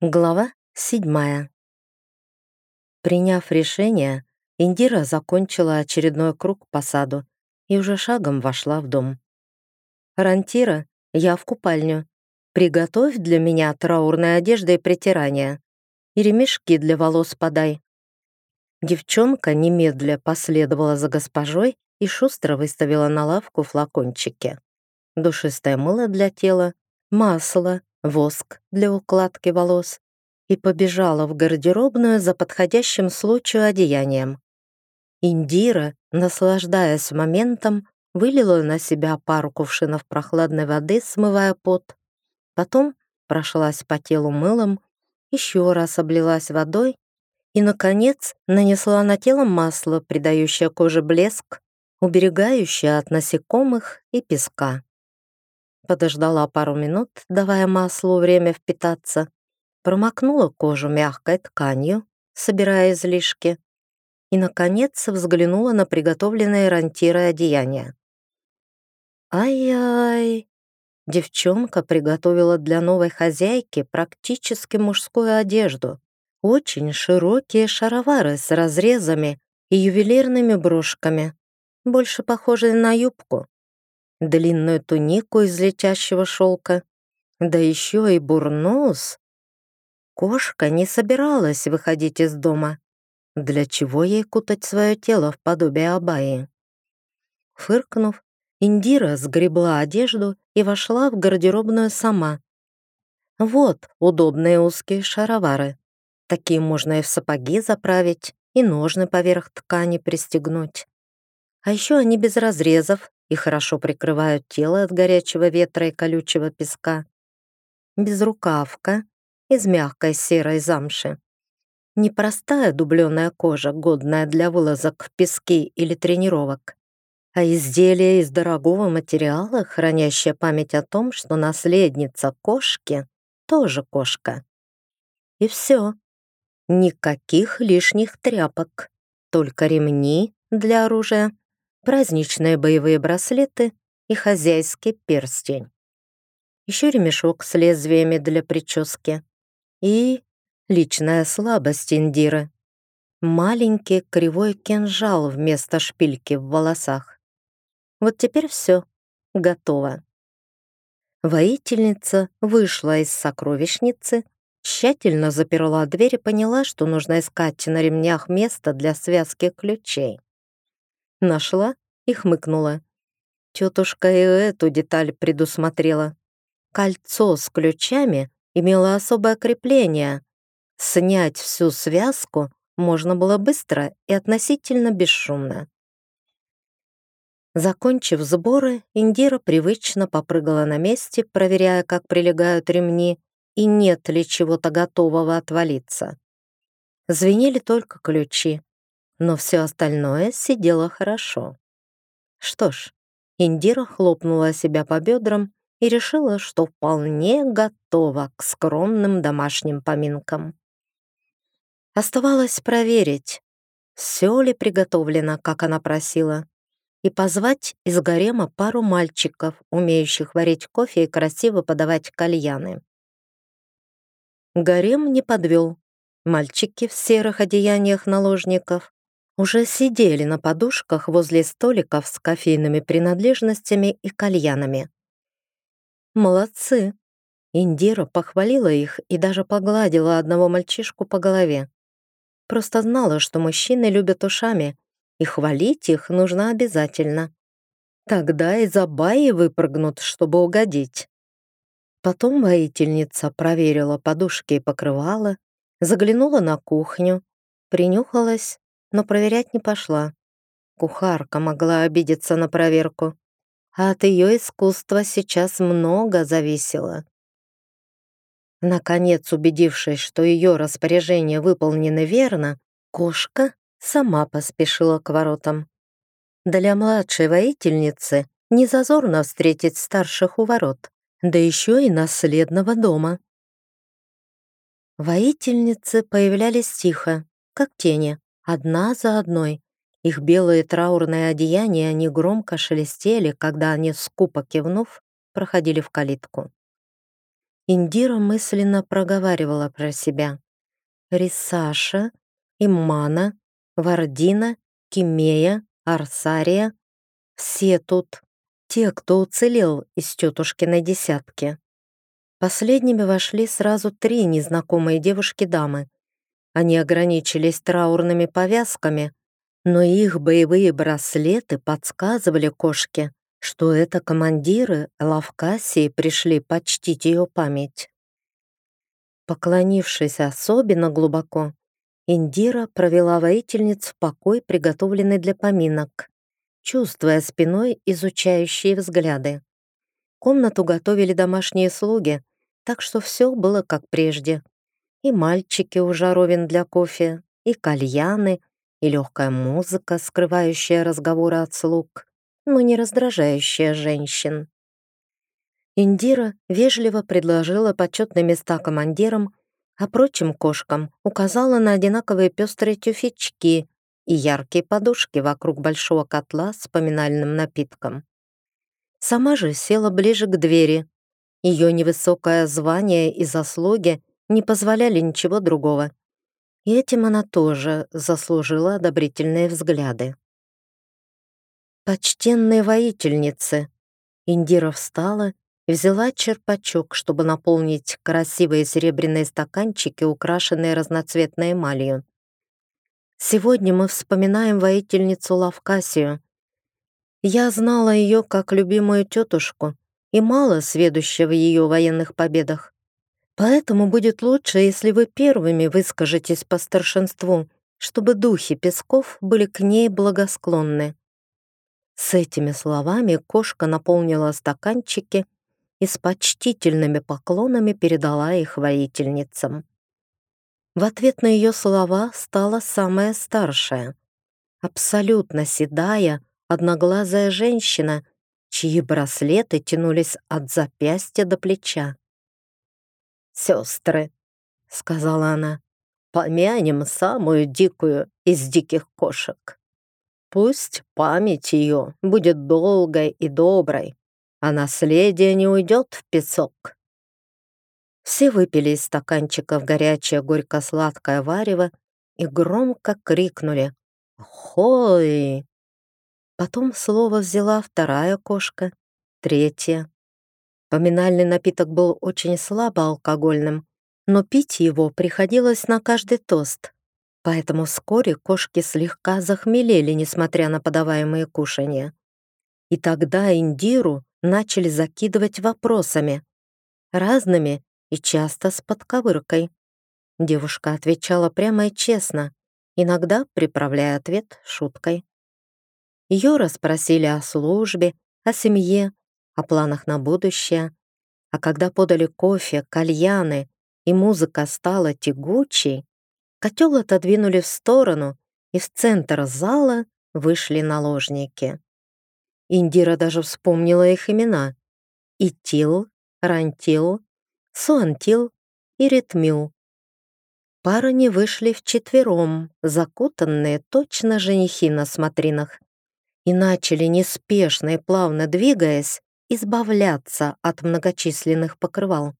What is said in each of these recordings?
Глава седьмая. Приняв решение, Индира закончила очередной круг по саду и уже шагом вошла в дом. «Рантира, я в купальню. Приготовь для меня траурные одежды и притирания. И ремешки для волос подай». Девчонка немедля последовала за госпожой и шустро выставила на лавку флакончики. Душистое мыло для тела, масло, воск для укладки волос и побежала в гардеробную за подходящим случаю одеянием. Индира, наслаждаясь моментом, вылила на себя пару кувшинов прохладной воды, смывая пот. Потом прошлась по телу мылом, еще раз облилась водой и, наконец, нанесла на тело масло, придающее коже блеск, уберегающее от насекомых и песка подождала пару минут, давая маслу время впитаться, промокнула кожу мягкой тканью, собирая излишки, и, наконец, взглянула на приготовленные рантирой одеяния. Ай-ай! Девчонка приготовила для новой хозяйки практически мужскую одежду. Очень широкие шаровары с разрезами и ювелирными брошками, больше похожие на юбку длинную тунику из летящего шелка, да еще и бурнус. Кошка не собиралась выходить из дома. Для чего ей кутать свое тело в подобие абайи? Фыркнув, Индира сгребла одежду и вошла в гардеробную сама. Вот удобные узкие шаровары. Такие можно и в сапоги заправить, и ножны поверх ткани пристегнуть. А еще они без разрезов и хорошо прикрывают тело от горячего ветра и колючего песка. Безрукавка из мягкой серой замши. Непростая дубленая кожа, годная для вылазок в пески или тренировок, а изделие из дорогого материала, хранящее память о том, что наследница кошки тоже кошка. И все. Никаких лишних тряпок, только ремни для оружия праздничные боевые браслеты и хозяйский перстень. Еще ремешок с лезвиями для прически. И личная слабость Индиры. Маленький кривой кинжал вместо шпильки в волосах. Вот теперь все, готово. Воительница вышла из сокровищницы, тщательно заперла дверь и поняла, что нужно искать на ремнях место для связки ключей. Нашла и хмыкнула. Тетушка и эту деталь предусмотрела. Кольцо с ключами имело особое крепление. Снять всю связку можно было быстро и относительно бесшумно. Закончив сборы, Индира привычно попрыгала на месте, проверяя, как прилегают ремни и нет ли чего-то готового отвалиться. Звенели только ключи но все остальное сидело хорошо. Что ж, Индира хлопнула себя по бедрам и решила, что вполне готова к скромным домашним поминкам. Оставалось проверить, все ли приготовлено, как она просила, и позвать из гарема пару мальчиков, умеющих варить кофе и красиво подавать кальяны. Гарем не подвел. Мальчики в серых одеяниях наложников уже сидели на подушках возле столиков с кофейными принадлежностями и кальянами. «Молодцы!» Индира похвалила их и даже погладила одного мальчишку по голове. Просто знала, что мужчины любят ушами, и хвалить их нужно обязательно. Тогда и забаи выпрыгнут, чтобы угодить. Потом воительница проверила подушки и покрывала, заглянула на кухню, принюхалась но проверять не пошла. Кухарка могла обидеться на проверку, а от ее искусства сейчас много зависело. Наконец, убедившись, что ее распоряжения выполнены верно, кошка сама поспешила к воротам. Для младшей воительницы не зазорно встретить старших у ворот, да еще и наследного дома. Воительницы появлялись тихо, как тени, одна за одной. Их белые траурные одеяния негромко шелестели, когда они, скупо кивнув, проходили в калитку. Индира мысленно проговаривала про себя. Рисаша, Иммана, Вардина, Кимея, Арсария. Все тут. Те, кто уцелел из тетушкиной десятки. Последними вошли сразу три незнакомые девушки-дамы. Они ограничились траурными повязками, но их боевые браслеты подсказывали кошке, что это командиры Лавкасии пришли почтить ее память. Поклонившись особенно глубоко, Индира провела воительниц в покой, приготовленный для поминок, чувствуя спиной изучающие взгляды. Комнату готовили домашние слуги, так что все было как прежде. И мальчики у жаровин для кофе, и кальяны, и легкая музыка, скрывающая разговоры от слуг, но не раздражающая женщин. Индира вежливо предложила почетные места командирам, а прочим кошкам указала на одинаковые пестрые тюфячки и яркие подушки вокруг большого котла с поминальным напитком. Сама же села ближе к двери. Ее невысокое звание и заслуги не позволяли ничего другого. И этим она тоже заслужила одобрительные взгляды. «Почтенные воительницы!» Индира встала и взяла черпачок, чтобы наполнить красивые серебряные стаканчики, украшенные разноцветной эмалью. Сегодня мы вспоминаем воительницу Лавкасию. Я знала ее как любимую тетушку и мало сведущая в ее военных победах. Поэтому будет лучше, если вы первыми выскажетесь по старшинству, чтобы духи песков были к ней благосклонны. С этими словами кошка наполнила стаканчики и с почтительными поклонами передала их воительницам. В ответ на ее слова стала самая старшая, абсолютно седая, одноглазая женщина, чьи браслеты тянулись от запястья до плеча. «Сестры», — сказала она, — «помянем самую дикую из диких кошек. Пусть память ее будет долгой и доброй, а наследие не уйдет в песок. Все выпили из стаканчиков горячее горько-сладкое варево и громко крикнули «Хой!». Потом слово взяла вторая кошка, третья. Поминальный напиток был очень слабо алкогольным, но пить его приходилось на каждый тост, поэтому вскоре кошки слегка захмелели, несмотря на подаваемые кушанья. И тогда Индиру начали закидывать вопросами. Разными и часто с подковыркой. Девушка отвечала прямо и честно, иногда приправляя ответ шуткой. Ее расспросили о службе, о семье, о планах на будущее. А когда подали кофе, кальяны и музыка стала тягучей, котел отодвинули в сторону, и в центр зала вышли наложники. Индира даже вспомнила их имена. Итил, Рантил, Суантил и Ритмил. Парни вышли вчетвером, закутанные точно женихи на смотринах, и начали неспешно и плавно двигаясь, избавляться от многочисленных покрывал.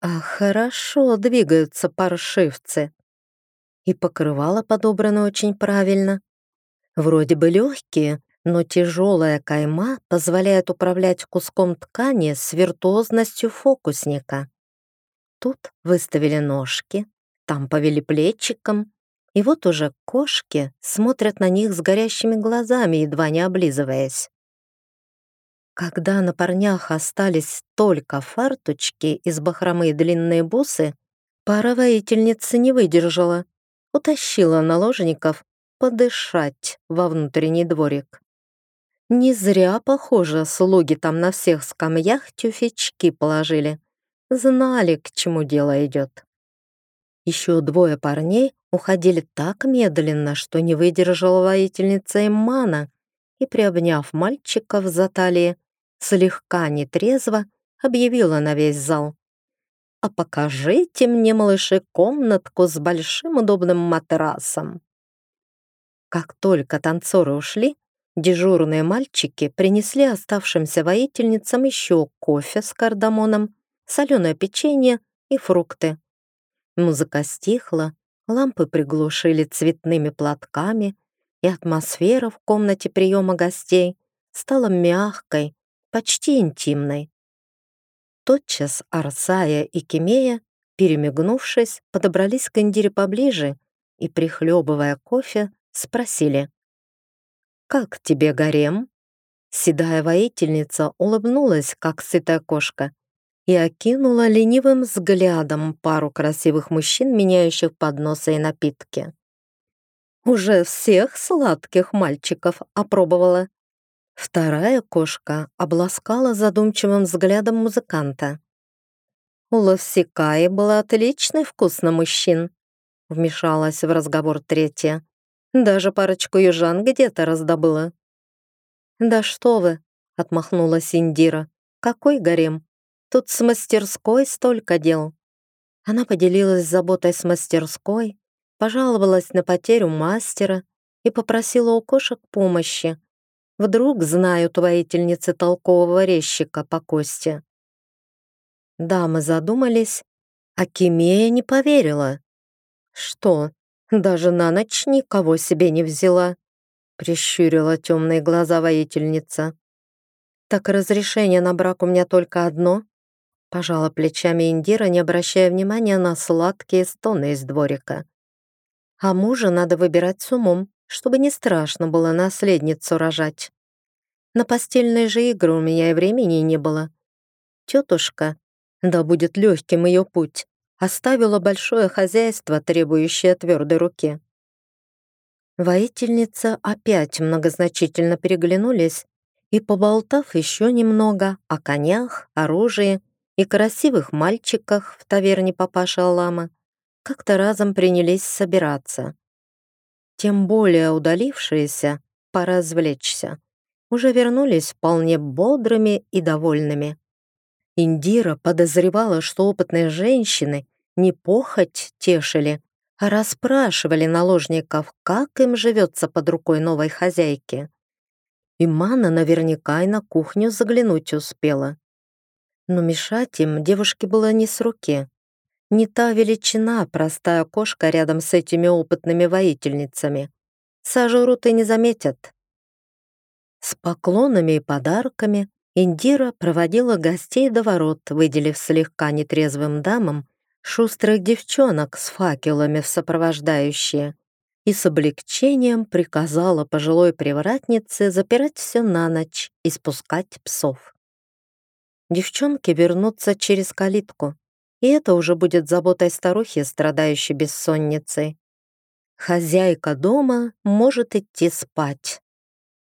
А хорошо двигаются паршивцы. И покрывала подобраны очень правильно. Вроде бы легкие, но тяжелая кайма позволяет управлять куском ткани с виртуозностью фокусника. Тут выставили ножки, там повели плечиком, и вот уже кошки смотрят на них с горящими глазами, едва не облизываясь. Когда на парнях остались только фарточки из бахромы и длинные бусы, пара воительницы не выдержала, утащила наложников подышать во внутренний дворик. Не зря, похоже, слуги там на всех скамьях тюфячки положили. Знали, к чему дело идет. Еще двое парней уходили так медленно, что не выдержала воительница Иммана и, приобняв мальчиков за талии, слегка нетрезво объявила на весь зал. «А покажите мне, малыши, комнатку с большим удобным матрасом». Как только танцоры ушли, Дежурные мальчики принесли оставшимся воительницам еще кофе с кардамоном, соленое печенье и фрукты. Музыка стихла, лампы приглушили цветными платками, и атмосфера в комнате приема гостей стала мягкой, почти интимной. Тотчас Арсая и Кемея, перемигнувшись, подобрались к Индире поближе и, прихлебывая кофе, спросили. «Как тебе, гарем?» Седая воительница улыбнулась, как сытая кошка, и окинула ленивым взглядом пару красивых мужчин, меняющих подносы и напитки. «Уже всех сладких мальчиков опробовала». Вторая кошка обласкала задумчивым взглядом музыканта. «У Ловсикаи был отличный вкус на мужчин», — вмешалась в разговор третья. «Даже парочку южан где-то раздобыла». «Да что вы!» — отмахнулась Индира. «Какой гарем? Тут с мастерской столько дел». Она поделилась заботой с мастерской, пожаловалась на потерю мастера и попросила у кошек помощи. Вдруг знают воительницы толкового резчика по кости. Дамы задумались, а Кимея не поверила. «Что, даже на ночь никого себе не взяла?» Прищурила темные глаза воительница. «Так разрешение на брак у меня только одно?» Пожала плечами Индира, не обращая внимания на сладкие стоны из дворика. «А мужа надо выбирать с умом, чтобы не страшно было наследницу рожать. На постельные же игры у меня и времени не было. Тетушка, да будет легким ее путь, оставила большое хозяйство, требующее твердой руки. Воительницы опять многозначительно переглянулись и, поболтав еще немного о конях, оружии и красивых мальчиках в таверне папаши Алама, как-то разом принялись собираться. Тем более удалившиеся, пора развлечься, уже вернулись вполне бодрыми и довольными. Индира подозревала, что опытные женщины не похоть тешили, расспрашивали наложников, как им живется под рукой новой хозяйки. И Мана наверняка и на кухню заглянуть успела. Но мешать им девушке было не с руки. Не та величина простая кошка рядом с этими опытными воительницами. Сожрут и не заметят. С поклонами и подарками Индира проводила гостей до ворот, выделив слегка нетрезвым дамам шустрых девчонок с факелами в сопровождающие и с облегчением приказала пожилой привратнице запирать все на ночь и спускать псов. Девчонки вернутся через калитку, и это уже будет заботой старухи, страдающей бессонницей. Хозяйка дома может идти спать.